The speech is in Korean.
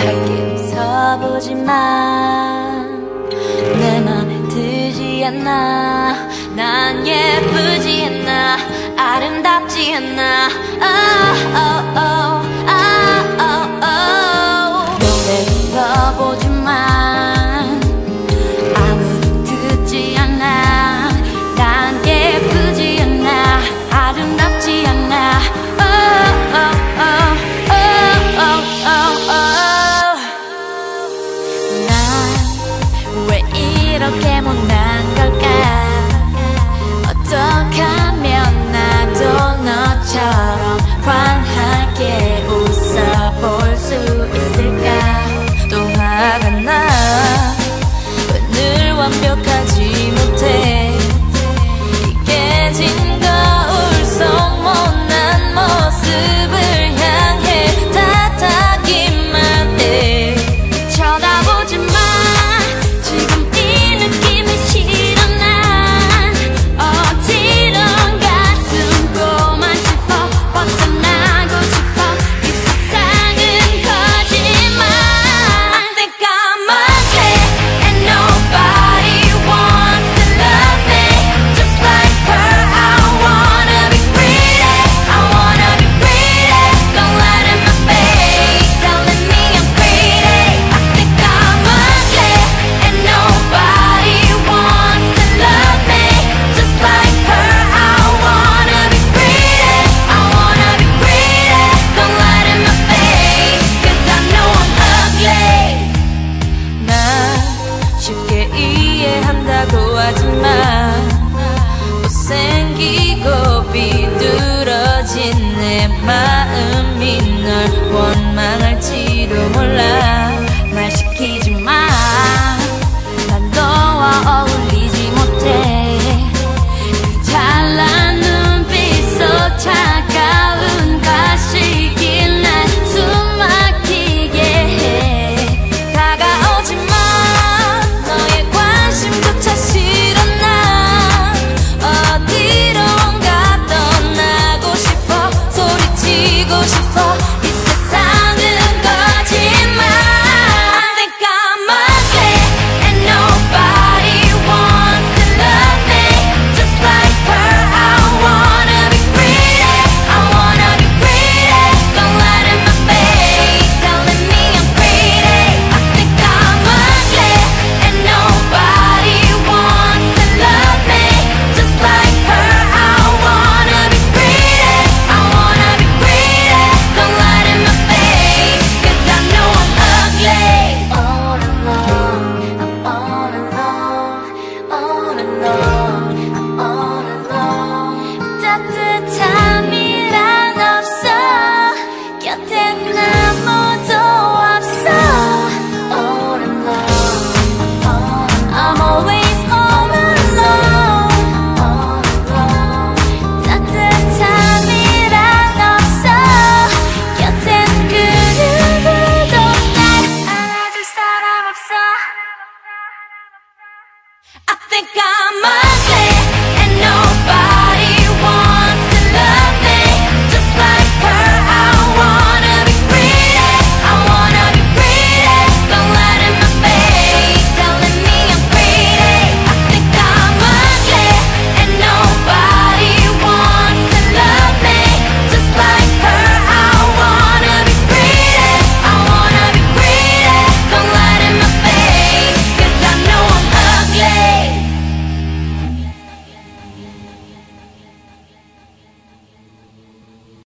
할게 웃어보지만 내 맘에 들지 않나 난 예쁘지 않나 아름답지 않나 oh, oh, oh. 찢어진 내 마음이 널 원망할지도 몰라.